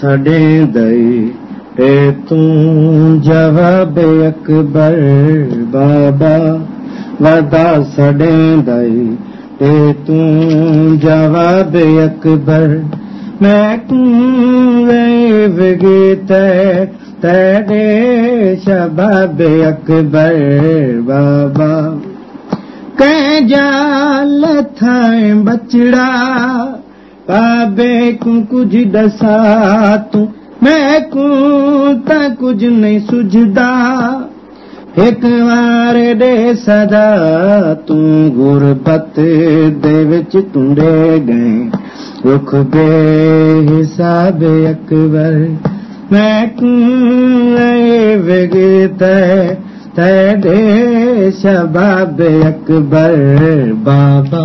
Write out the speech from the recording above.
ڇڏي تون جواب بابا ودا ڇڏي تون جواب اڪبر مين گيت تڏي شباب اڪبر بابا ڪنهن جا لٿائي بچڙا بابي ڪو ڪجهه ڏسا تون مين ڪو ته ڪجهه نه سجهدا. هڪ ڏي سدا تون گئي. رک بي حساب اڪبر مين تڏي شباب اڪبر بابا